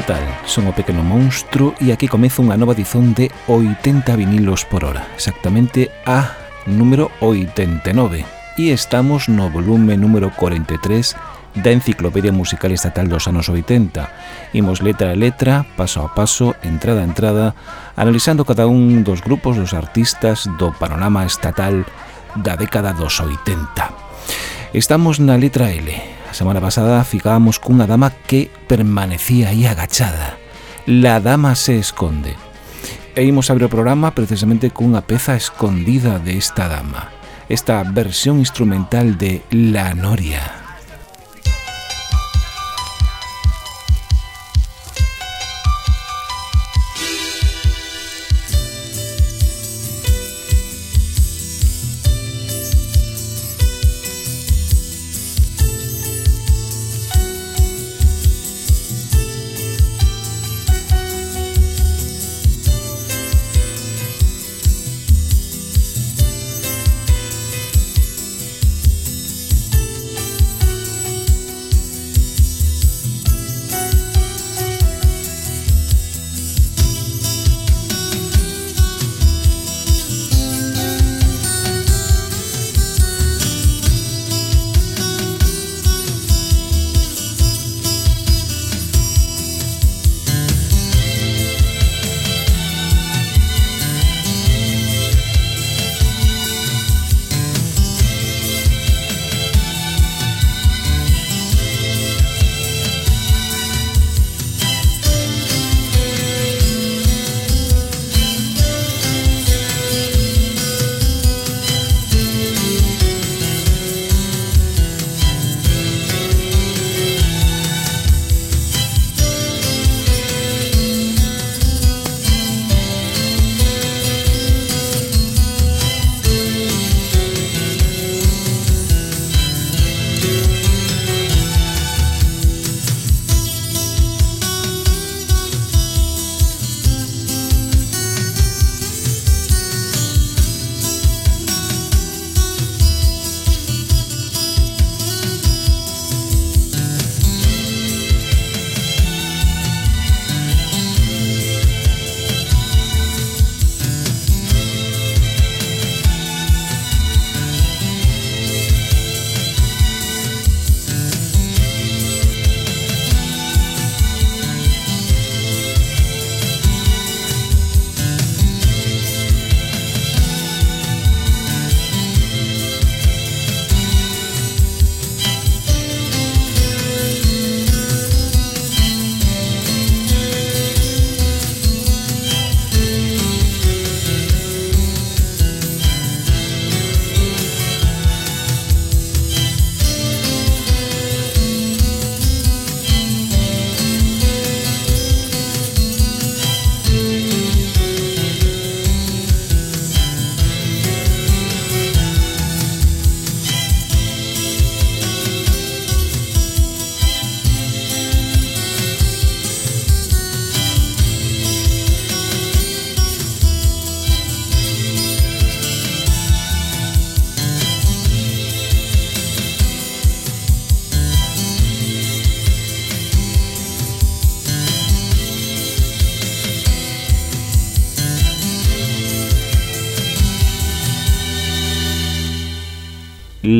que tal? Son o Pequeno Monstro e aquí comeza unha nova edición de 80 vinilos por hora, exactamente a número 89. E estamos no volume número 43 da Enciclopedia Musical Estatal dos anos 80. Imos letra a letra, paso a paso, entrada a entrada, analizando cada un dos grupos dos artistas do panorama estatal da década dos 80. Estamos na letra L, A semana pasada ficábamos cunha dama que permanecía aí agachada. La dama se esconde. E imos abrir o programa precisamente cunha peza escondida de esta dama. Esta versión instrumental de La Noria.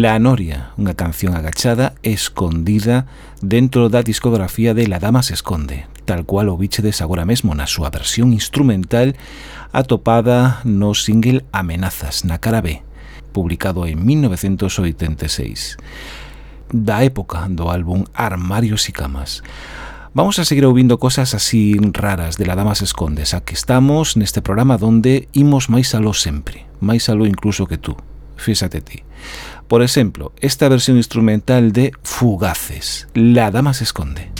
La Noria, unha canción agachada, escondida dentro da discografía de La Dama se esconde, tal cual o bichedes agora mesmo na súa versión instrumental atopada no single Amenazas na cara B, publicado en 1986, da época do álbum Armarios e Camas. Vamos a seguir ouvindo cosas así raras de la dama se esconde, xa que estamos neste programa donde imos máis aló sempre, máis aló incluso que tú. Fíxate ti. Por exemplo, esta versión instrumental de Fugaces, La dama se esconde.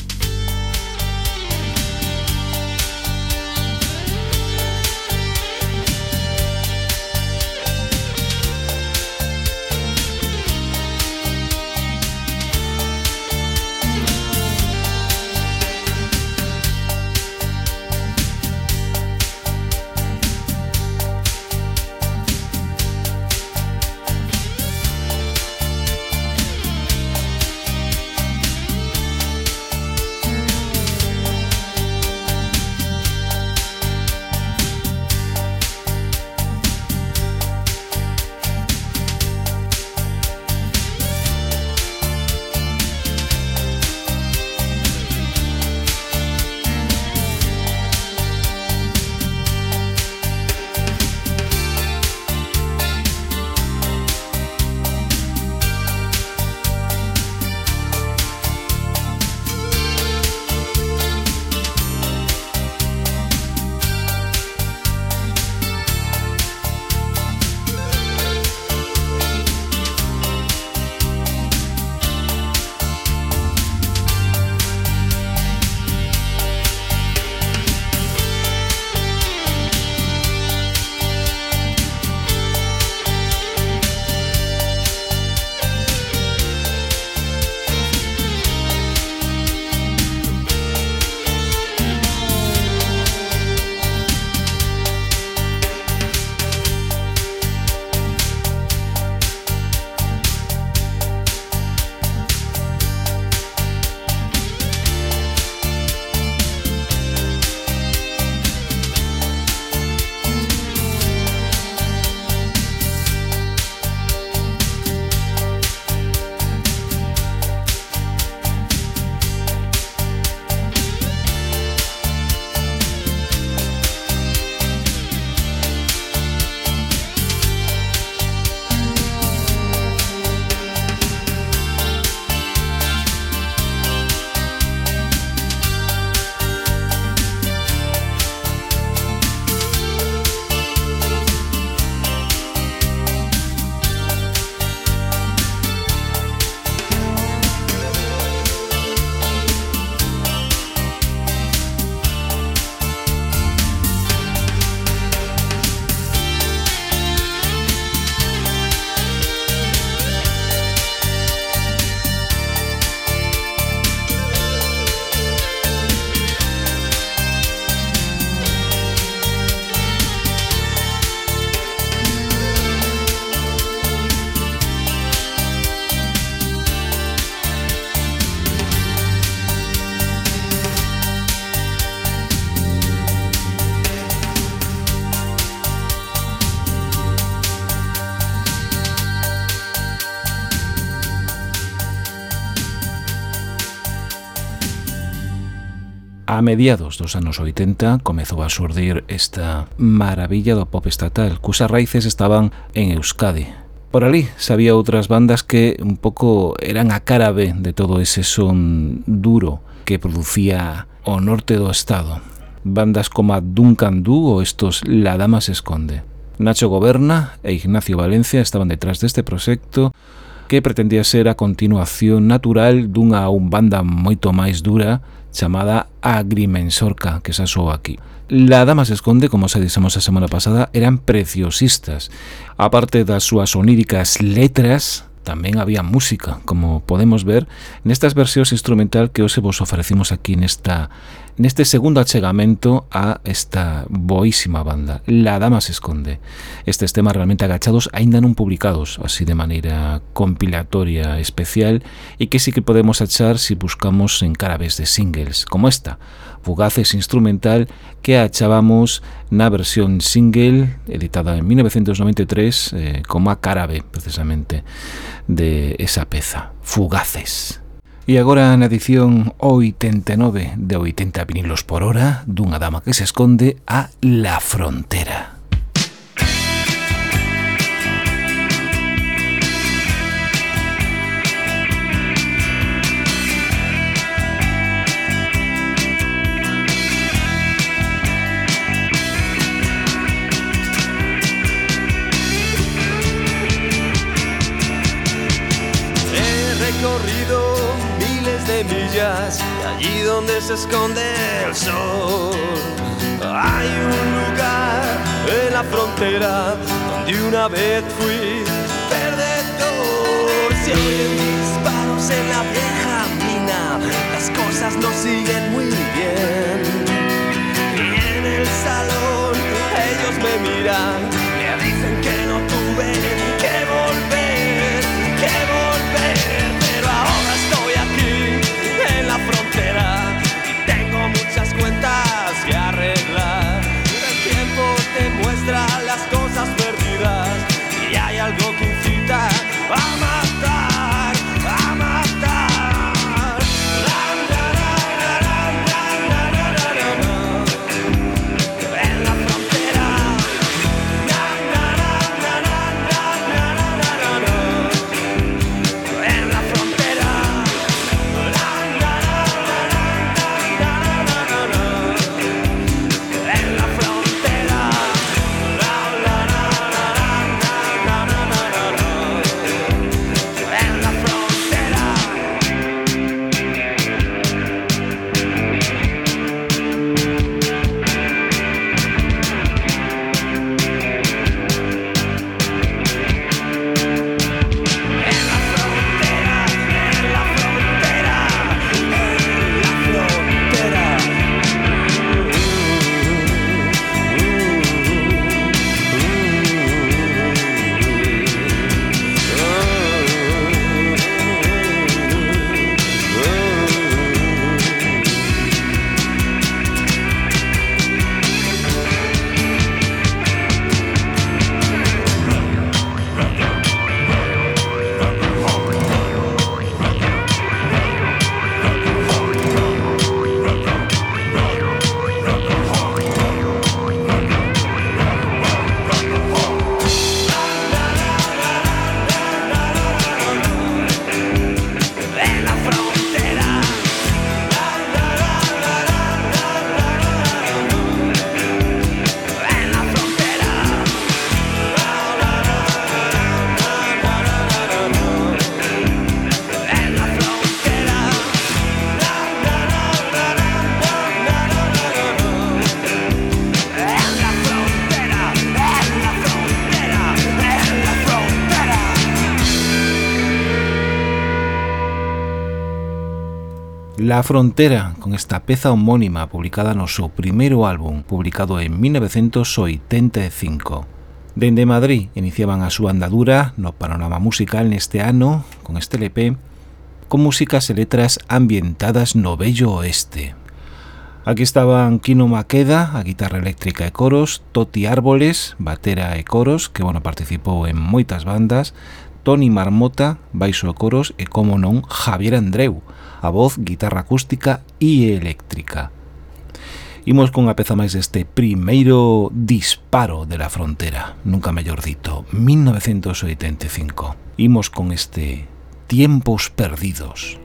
A mediados dos anos 80 comezou a surdir esta maravilla do pop estatal, cusas raíces estaban en Euskadi, Por ali sabía outras bandas que un pouco eran a cara B de todo ese son duro que producía o norte do estado. Bandas como a Duncan Du ou estos La Dama se esconde. Nacho Goberna e Ignacio Valencia estaban detrás deste proxecto que pretendía ser a continuación natural dunha un banda moito máis dura chamada Agrimensorca, que xa sou aquí. La dama se esconde, como xa dixemos a semana pasada, eran preciosistas. A parte das súas oníricas letras, tamén había música, como podemos ver nestas versións instrumental que hoxe vos ofrecimos aquí nesta neste segundo achegamento a esta boísima banda, La Dama se esconde. Estes temas realmente agachados aínda non publicados así de maneira compilatoria especial e que sí que podemos achar se si buscamos en carabes de singles, como esta, Fugaces Instrumental, que achábamos na versión single editada en 1993 eh, como a carabe precisamente de esa peza, Fugaces. E agora na edición 89 de 80 vinilos por hora dunha dama que se esconde a La Frontera. Allí donde se esconde el sol. Hay un lugar en la frontera donde una vez fui perdedor. Si oyen disparos en la vieja mina, las cosas no siguen a frontera con esta peza homónima publicada no seu primeiro álbum, publicado en 1985. Dende Madrid iniciaban a súa andadura no panorama musical neste ano con este LP con músicas e letras ambientadas no Bello Oeste. Aquí estaban Kino Maqueda, a guitarra eléctrica e coros, Toti Árboles, batera e coros, que bueno, participou en moitas bandas, Toni Marmota, baixo e coros, e como non, Javier Andreu, a voz, guitarra acústica e eléctrica. Imos cunha peza máis deste primeiro disparo de la frontera, nunca mellor dito, 1985. Imos con este Tiempos Perdidos.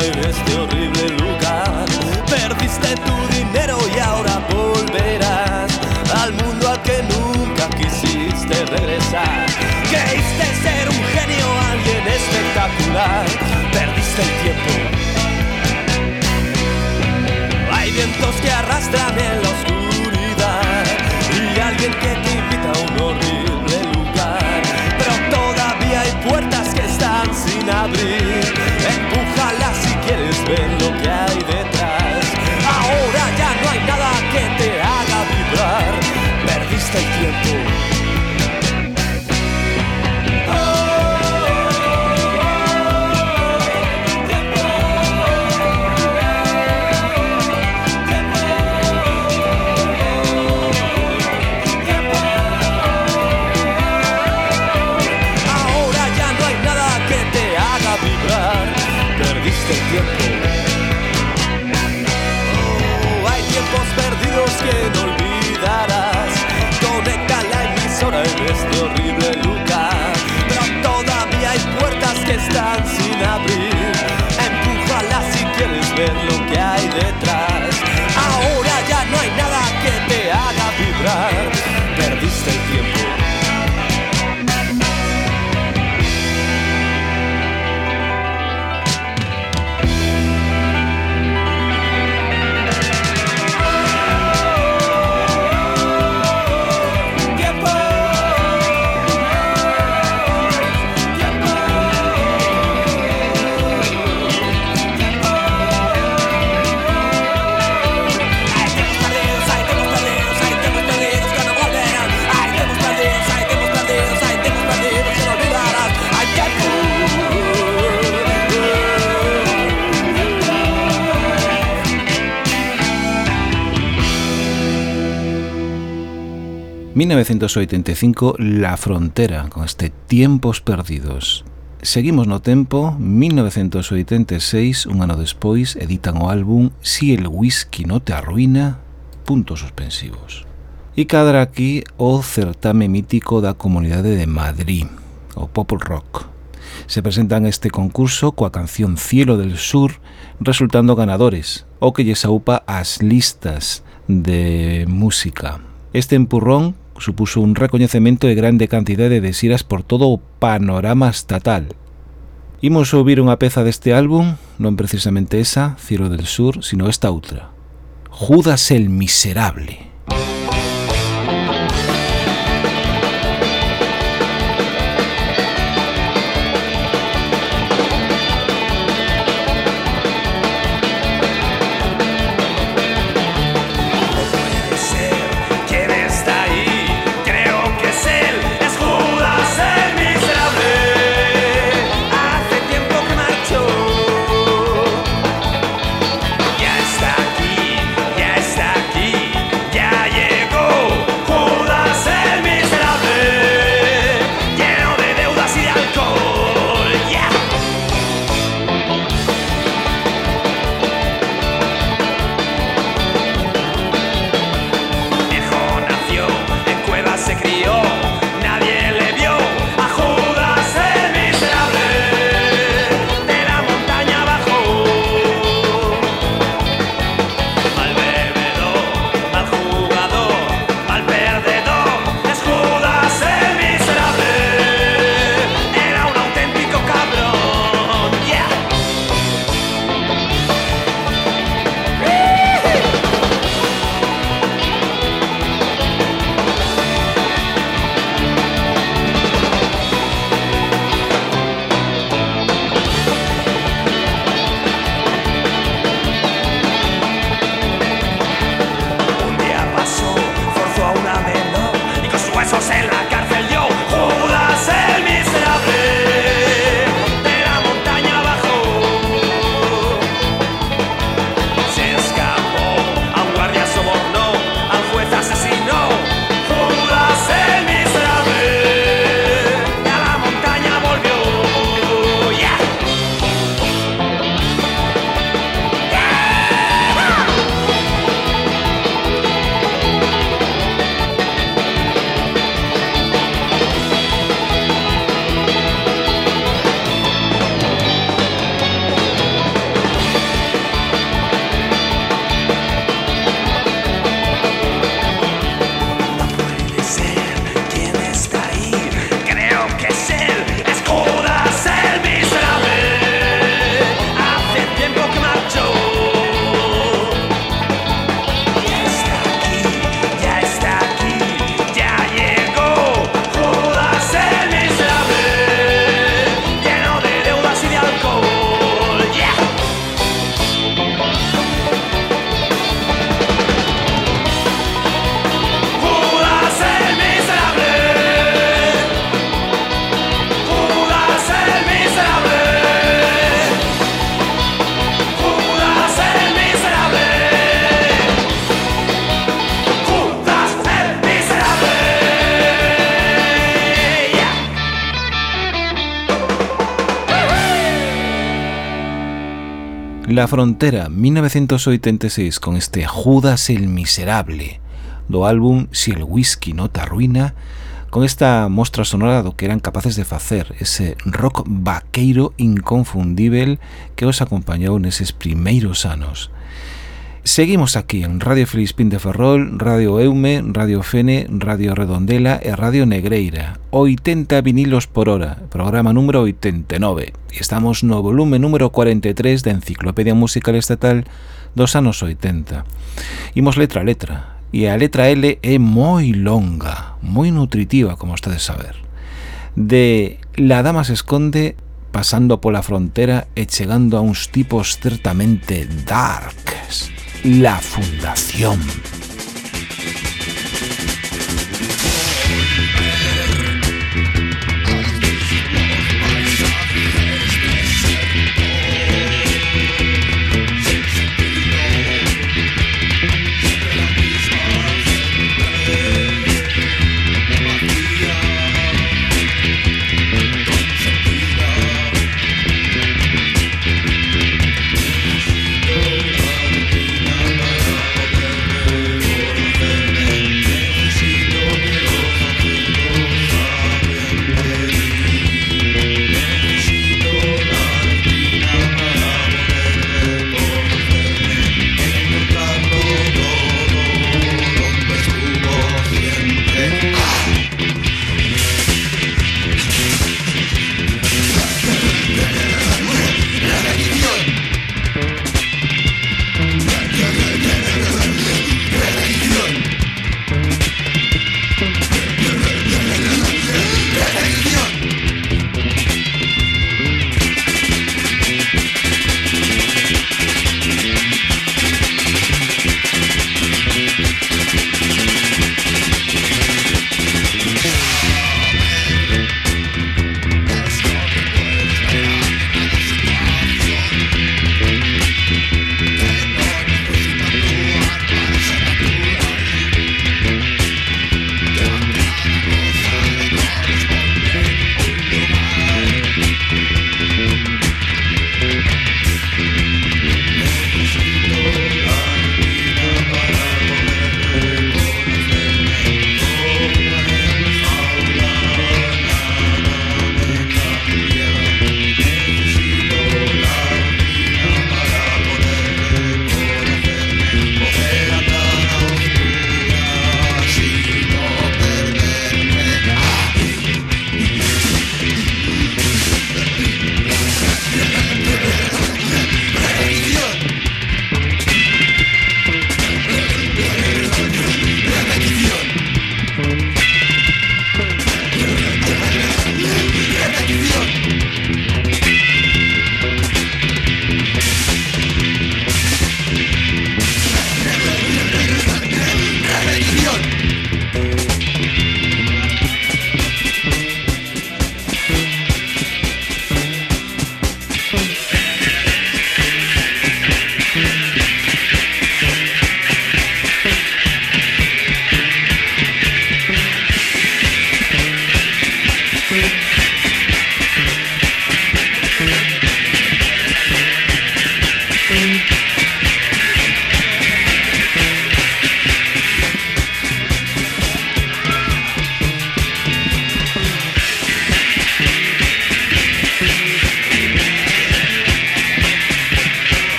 En este horrible lugar. Perdiste tu dinero y ahora volverás al mundo al que nunca quisiste regresar. Creíste ser un genio, alguien espectacular. Perdiste el tiempo. Hay vientos que arrastran en 1985, La Frontera, con este Tiempos Perdidos. Seguimos no tempo, 1986, un ano despois, editan o álbum Si el whisky no te arruina, puntos suspensivos. E cadra aquí o certame mítico da Comunidade de Madrid, o Pop Rock. Se presentan este concurso coa canción Cielo del Sur, resultando ganadores, o que lle saupa as listas de música. Este empurrón supuso un recoñecemento de grande cantidade de xiras por todo o panorama estatal. Imos ouvir unha peza deste álbum, non precisamente esa, Ciro del Sur, sino esta outra. Judas el Miserable. La Frontera 1986 con este Judas el Miserable do álbum Si el whisky non te arruina con esta mostra sonora do que eran capaces de facer ese rock vaqueiro inconfundível que os acompañou neses primeiros anos. Seguimos aquí en Radio Felispín de Ferrol, Radio Eume, Radio Fene, Radio Redondela e Radio Negreira. 80 vinilos por hora, programa número 89. E estamos no volume número 43 da Enciclopedia Musical Estatal dos anos 80. Imos letra a letra, e a letra L é moi longa, moi nutritiva, como ustedes saber. De La dama se esconde pasando pola frontera e chegando a uns tipos certamente darks. La Fundación.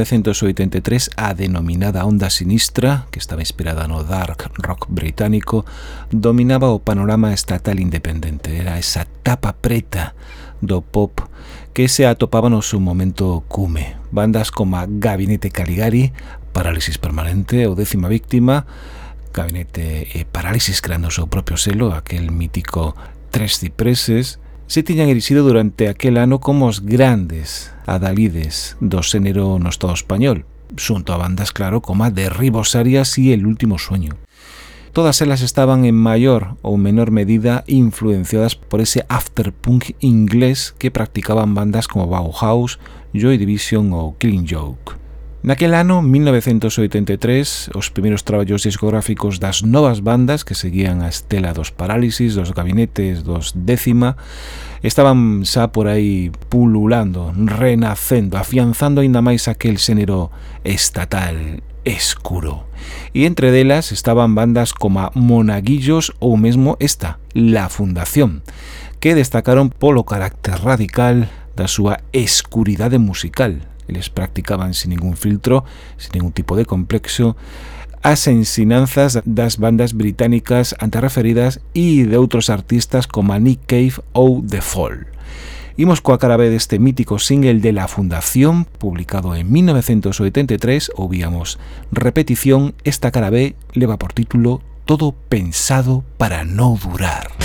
1983 a denominada Onda Sinistra, que estaba inspirada no dark rock británico, dominaba o panorama estatal independente. Era esa tapa preta do pop que se atopaba no seu momento cume. Bandas como Gabinete Caligari, Parálisis Permanente ou Décima Víctima, Gabinete e Parálisis creando o seu propio selo, aquel mítico Tres Cipreses, se tiñan erixido durante aquel ano como os grandes adalides do xénero no Estado español, xunto a bandas claro como a Derribos Arias e El Último Sueño. Todas elas estaban en maior ou menor medida influenciadas por ese afterpunk inglés que practicaban bandas como Bauhaus, Joy Division ou Killing Joke. Naquel ano, 1983, os primeiros traballos discográficos das novas bandas que seguían a estela dos Parálisis, dos Gabinetes, dos Décima, estaban xa por aí pululando, renacendo, afianzando aínda máis aquel xénero estatal escuro. E entre delas estaban bandas como Monaguillos ou mesmo esta, La Fundación, que destacaron polo carácter radical da súa escuridade musical, Eles practicaban sin ningún filtro, sin ningún tipo de complexo, as ensinanzas das bandas británicas anterreferidas e de outros artistas como Nick Cave ou The Fall. Imos coa cara B deste mítico single de La Fundación, publicado en 1983, ouvíamos repetición, esta cara B leva por título Todo pensado para no durar.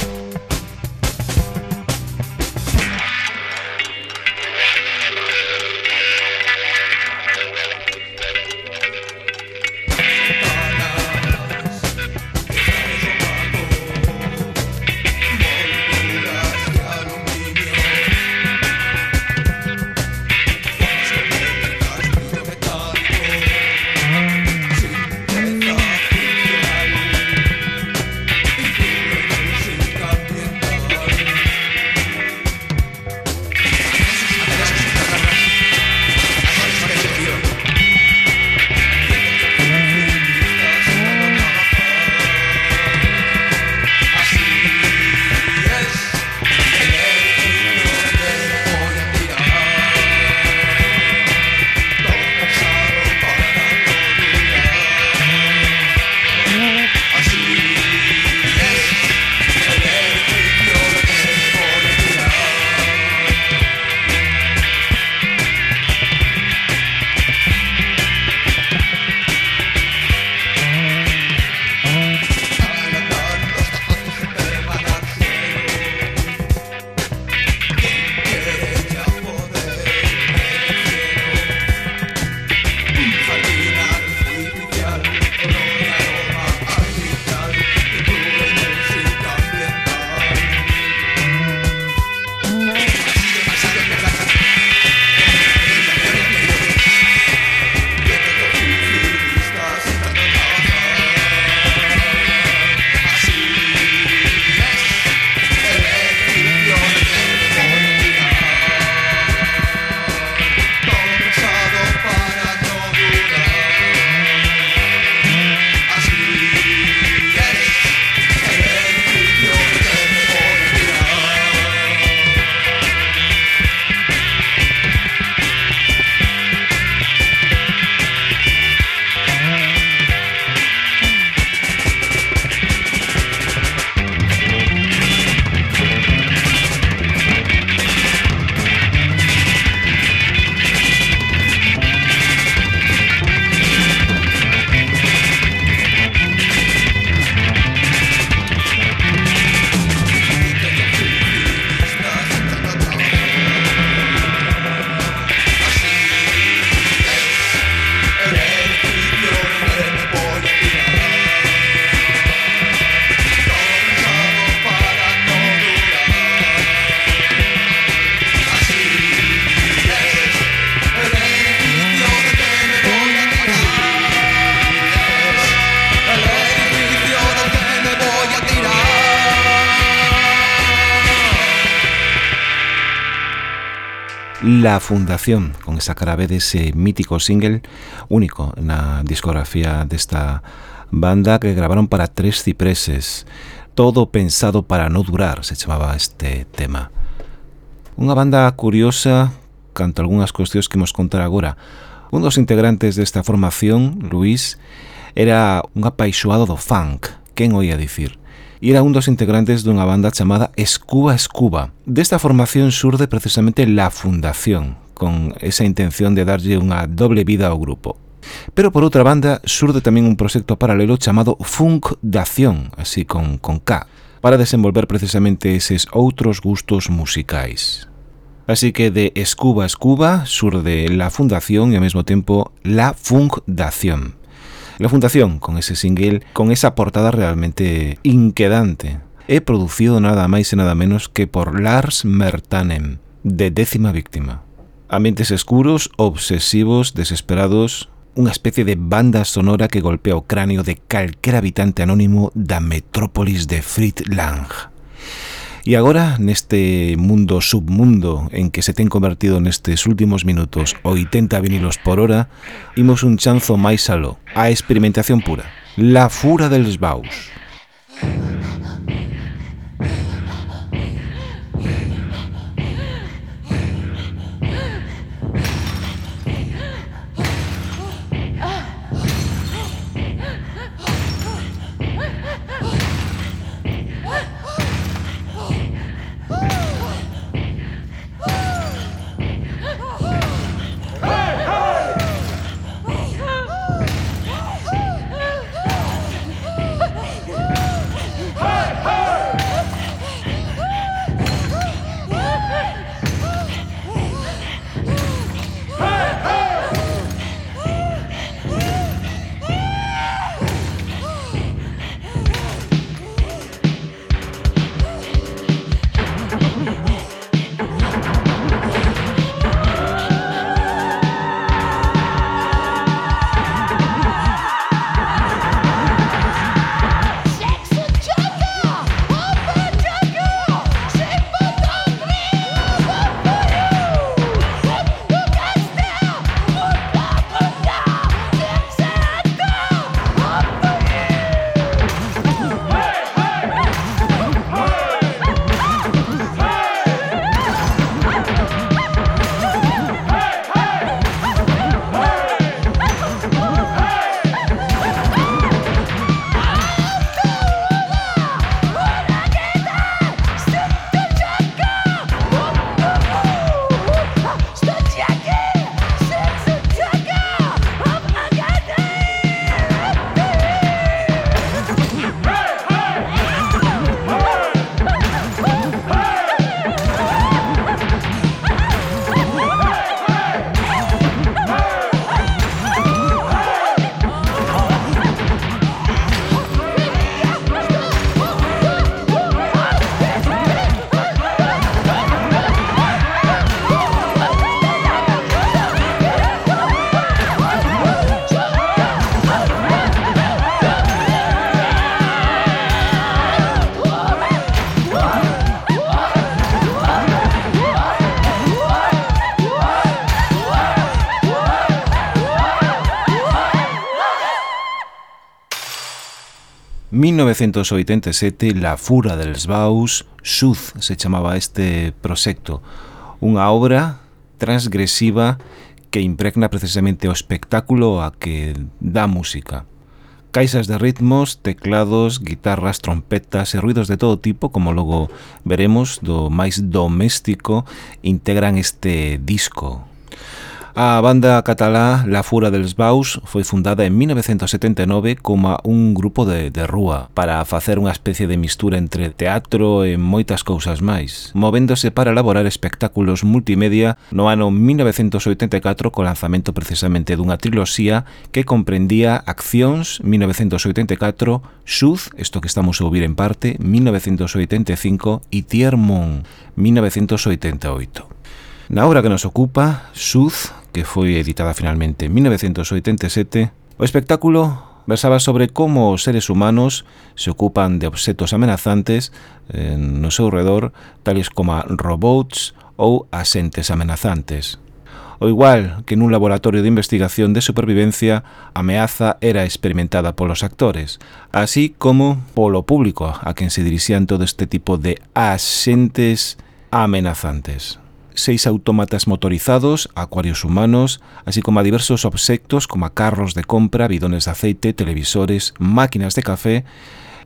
La Fundación, con esa cara B ese mítico single único na discografía desta banda que gravaron para Tres Cipreses. Todo pensado para no durar, se chamaba este tema. Unha banda curiosa, canto algunhas cuestións que mos contar agora. Un dos integrantes desta formación, Luis, era un apaixoado do funk, quen oía dicir? era un dos integrantes dunha banda chamada Escuba Escuba. Desta formación surde precisamente La Fundación, con esa intención de darlle unha doble vida ao grupo. Pero por outra banda, surde tamén un proxecto paralelo chamado Funk Dación, así con, con K, para desenvolver precisamente eses outros gustos musicais. Así que de Escuba Escuba surde la fundación e ao mesmo tempo la Fundación. La Fundación, con ese single, con esa portada realmente inquedante, he producido nada máis e nada menos que por Lars Mertanen, de Décima Víctima. Ambientes escuros, obsesivos, desesperados, unha especie de banda sonora que golpea o cráneo de calquera habitante anónimo da metrópolis de Fritland. E agora, neste mundo submundo en que se ten convertido nestes últimos minutos 80 vinilos por hora, imos un chanzo máis aló, a experimentación pura, la fura dels baus. 1987, La fura dels baus, Suz se chamaba este proxecto, unha obra transgresiva que impregna precisamente o espectáculo a que dá música. Caixas de ritmos, teclados, guitarras, trompetas e ruidos de todo tipo, como logo veremos, do máis doméstico, integran este disco, A banda catalá La Fura dels Baus foi fundada en 1979 como un grupo de, de rúa para facer unha especie de mistura entre teatro e moitas cousas máis, movéndose para elaborar espectáculos multimedia no ano 1984 co lanzamento precisamente dunha triloxía que comprendía Accións 1984, Suz, isto que estamos a ouvir en parte, 1985 e Tiermon 1988. Na obra que nos ocupa, Suz, que foi editada finalmente en 1987, o espectáculo versaba sobre como os seres humanos se ocupan de obxetos amenazantes eh, no seu redor, tales como robots ou asentes amenazantes. O igual que nun laboratorio de investigación de supervivencia, a ameaza era experimentada polos actores, así como polo público a quen se dirixían todo este tipo de asentes amenazantes seis autómatas motorizados, acuarios humanos, así como a diversos obxectos como a carros de compra, bidones de aceite, televisores, máquinas de café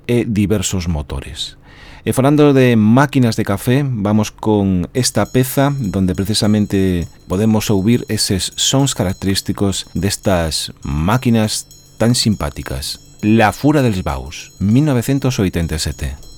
e diversos motores. E falando de máquinas de café, vamos con esta peza donde precisamente podemos ouvir eses sons característicos destas máquinas tan simpáticas. La Fura dels Baus, 1987.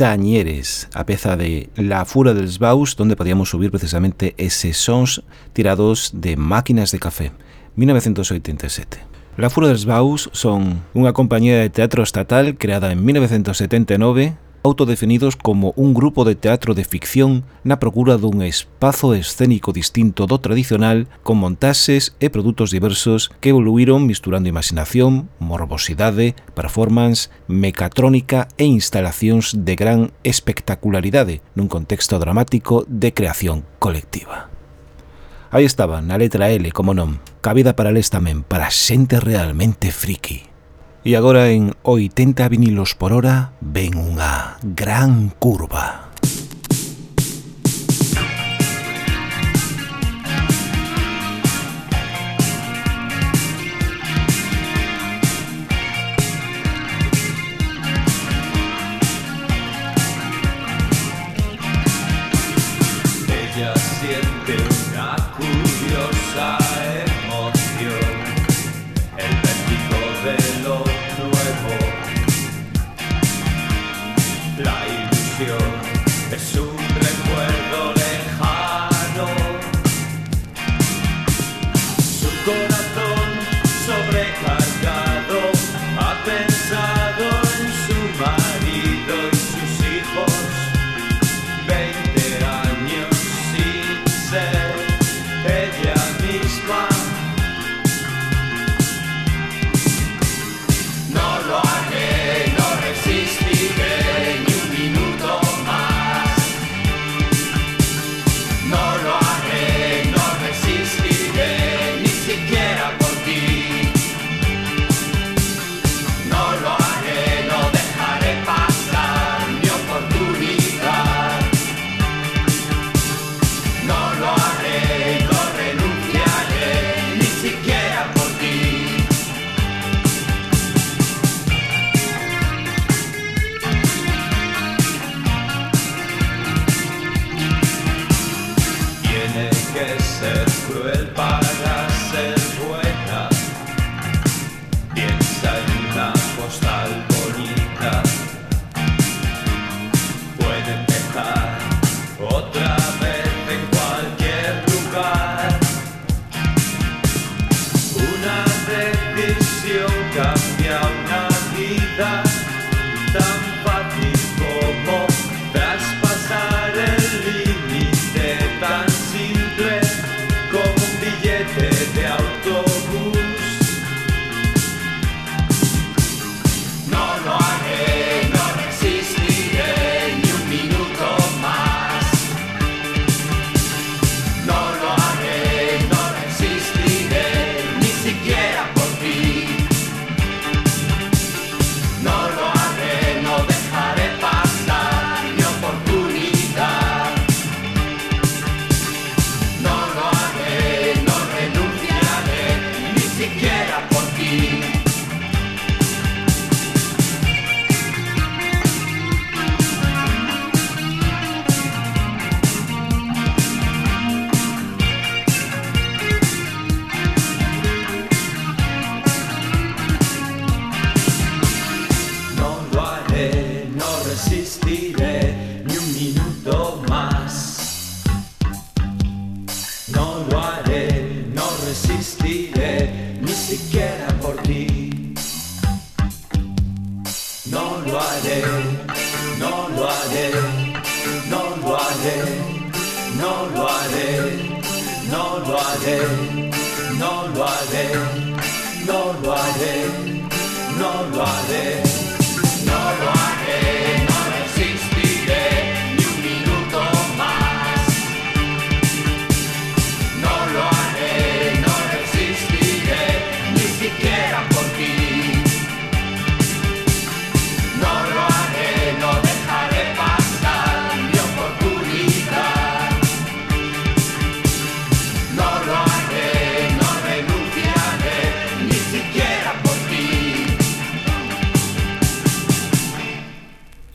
Sañeres, a peza de La Fura dels Baus, donde podíamos subir precisamente eses sons tirados de máquinas de café, 1987. La Fura dels Baus son unha compañía de teatro estatal creada en 1979 autodefinidos como un grupo de teatro de ficción na procura dun espazo escénico distinto do tradicional con montaxes e produtos diversos que evoluíron misturando imaginación, morbosidade, performance, mecatrónica e instalacións de gran espectacularidade nun contexto dramático de creación colectiva. Aí estaba, na letra L, como non, cabida para les tamén, para xente realmente friki. E agora en 80 vinilos por hora ven unha gran curva.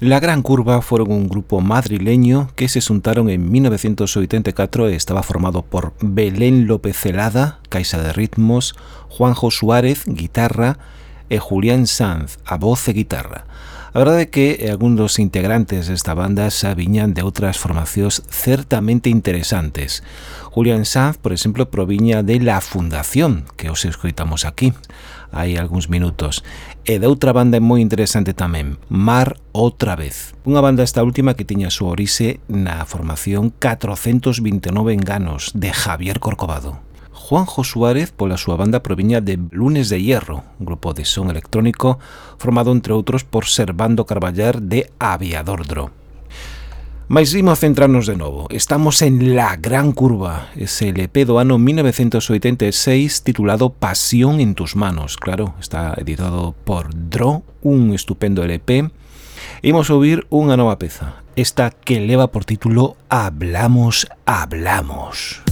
La Gran Curva fueron un grupo madrileño que se juntaron en 1984 e estaba formado por Belén López Celada, caixa de ritmos, Juanjo Suárez, guitarra e Julián Sanz, a voz e guitarra. A verdade é que algúns dos integrantes desta banda xa viñan de outras formacións certamente interesantes. Julián Sanz, por exemplo, proviña de La Fundación, que os escoitamos aquí hai algúns minutos. e de outra banda moi interesante tamén, Mar Outra Vez. Unha banda esta última que tiña a súa orixe na formación 429 enganos de Javier Corcovado. Juanjo Suárez pola súa banda proviña de Lunes de Hierro, grupo de son electrónico formado entre outros por Servando Carballar de Aviador Dro. Mais imos centrarnos de novo. Estamos en La Gran Curva, ese LP do ano 1986 titulado Pasión en tus manos. Claro, está editado por Dro, un estupendo LP. Imos ouvir unha nova peza, esta que leva por título Hablamos, Hablamos.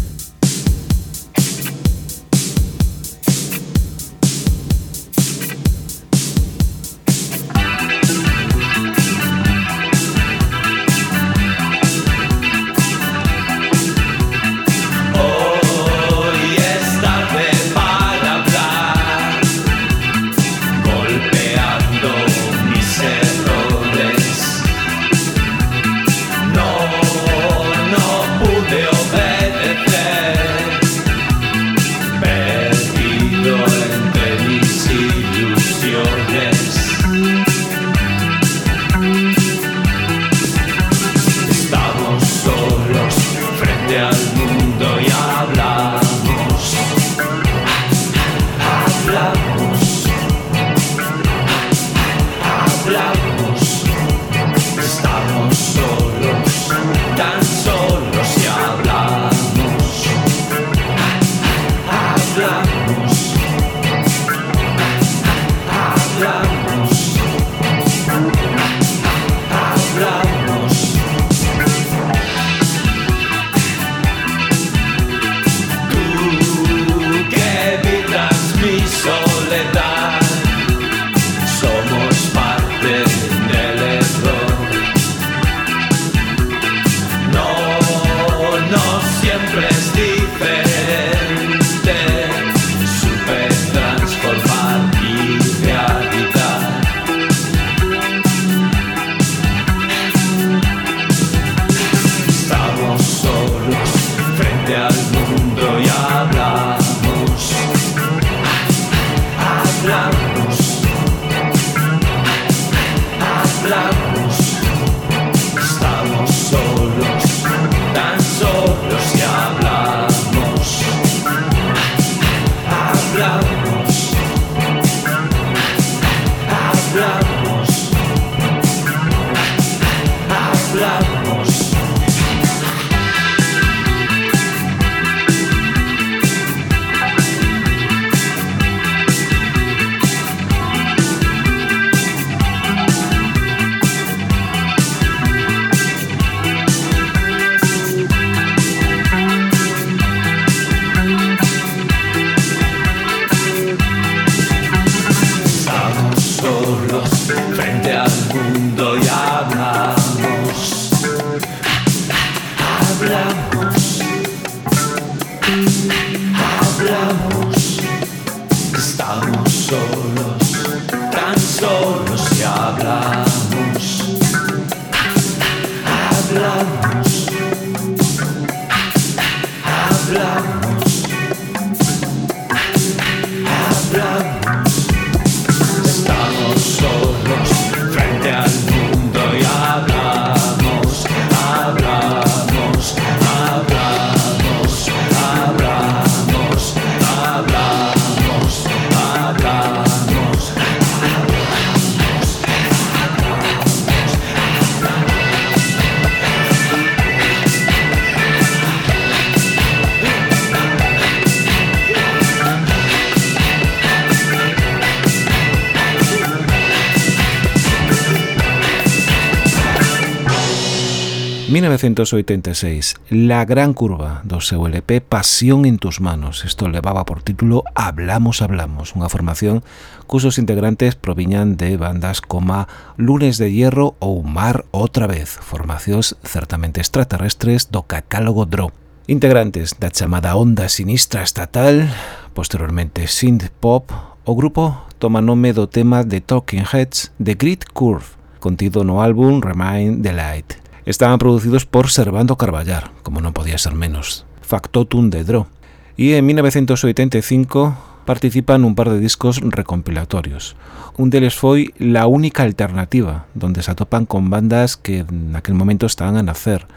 1986, La Gran Curva do seu LP Pasión en tus manos. Isto levaba por título Hablamos, Hablamos, unha formación cusos integrantes proviñan de bandas como Lunes de Hierro ou Mar Outra Vez, formacións certamente extraterrestres do catálogo Dro. Integrantes da chamada Onda Sinistra Estatal, posteriormente Synth Pop, o grupo toma nome do tema de Talking Heads de Great Curve, contido no álbum Remind the Light Estaban producidos por Servando Carballar, como non podía ser menos, factotum de Dro. E en 1985 participan un par de discos recompilatorios. Un deles foi La única alternativa, donde se atopan con bandas que naquel momento estaban a nacer,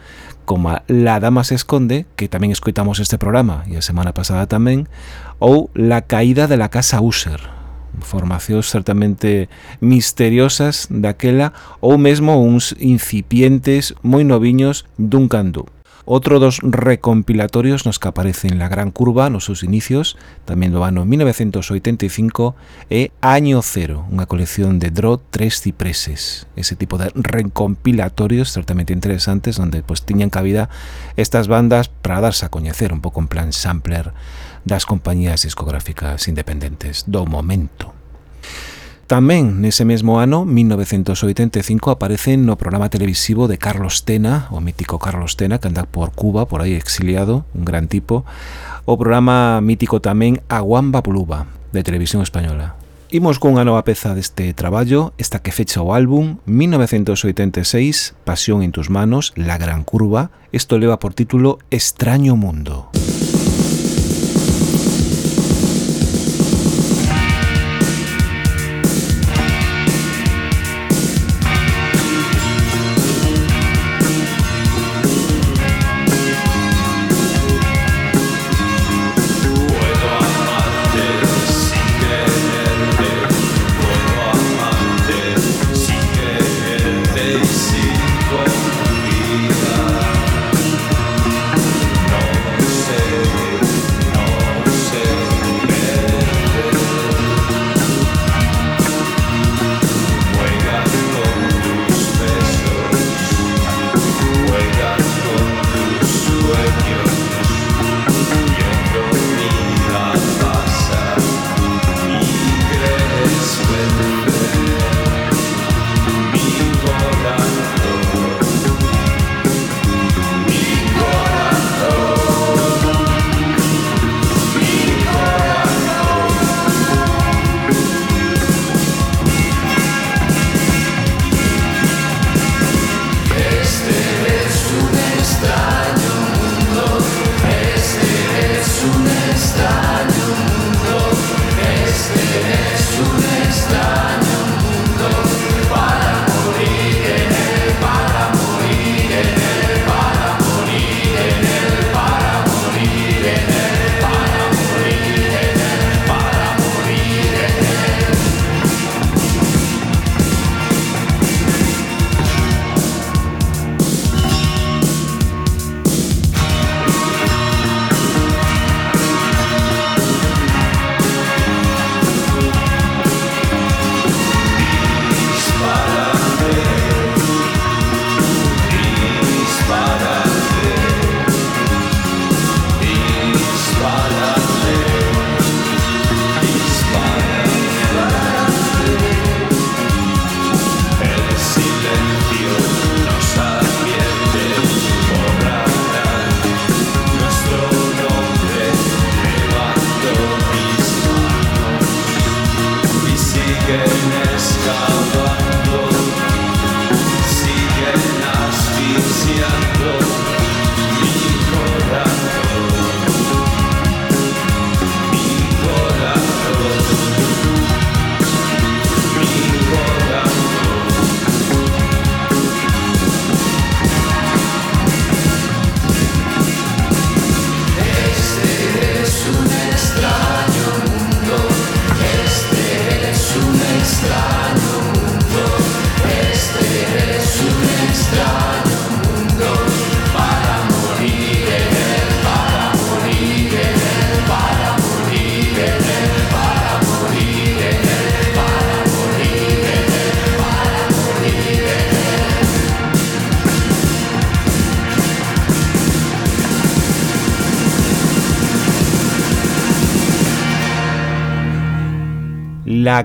como La dama se esconde, que tamén escoitamos este programa e a semana pasada tamén, ou La caída de la casa User, formacións certamente misteriosas daquela ou mesmo uns incipientes moi noviños dun candú. Outro dos recompilatorios nos que aparece en La Gran Curva nos seus inicios, tamén do ano 1985, é Año Cero, unha colección de Dro Tres Cipreses. Ese tipo de recompilatorios certamente interesantes, onde pois, tiñan cabida estas bandas para darse a coñecer, un pouco en plan sampler das compañías discográficas independentes do momento. Tamén nese mesmo ano, 1985, aparece no programa televisivo de Carlos Tena, o mítico Carlos Tena, que anda por Cuba, por aí exiliado, un gran tipo, o programa mítico tamén Aguamba Bluba, de Televisión Española. Imos cunha nova peza deste traballo, esta que fecha o álbum 1986, Pasión en tus manos, La Gran Curva, isto leva por título Extraño Mundo. Música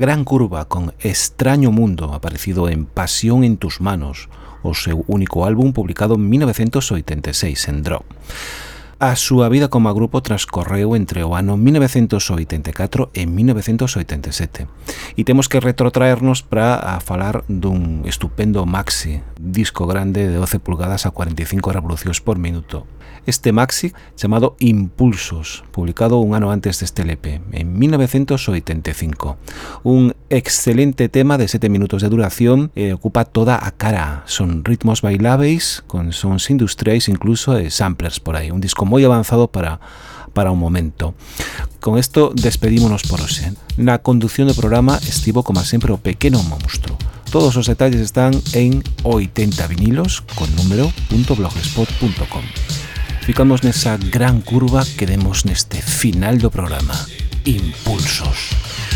gran curva con Extraño Mundo, aparecido en Pasión en tus manos, o seu único álbum publicado en 1986 en Drop. A súa vida como grupo transcorreu entre o ano 1984 e 1987 e temos que retrotraernos para a falar dun estupendo maxi, disco grande de 12 pulgadas a 45 revolucións por minuto. Este maxi, chamado Impulsos, publicado un ano antes deste LP, en 1985. Un excelente tema de 7 minutos de duración e eh, ocupa toda a cara. Son ritmos bailáveis, con sons industriais incluso e samplers por aí. Un disco moi avanzado para para un momento. Con isto despedímonos por hoxe. Na conducción do programa estivo, como sempre, o pequeno monstruo. Todos os detalles están en 80 vinilos con número.blogspot.com. Ficamos nesa gran curva que demos neste final do programa. Impulsos.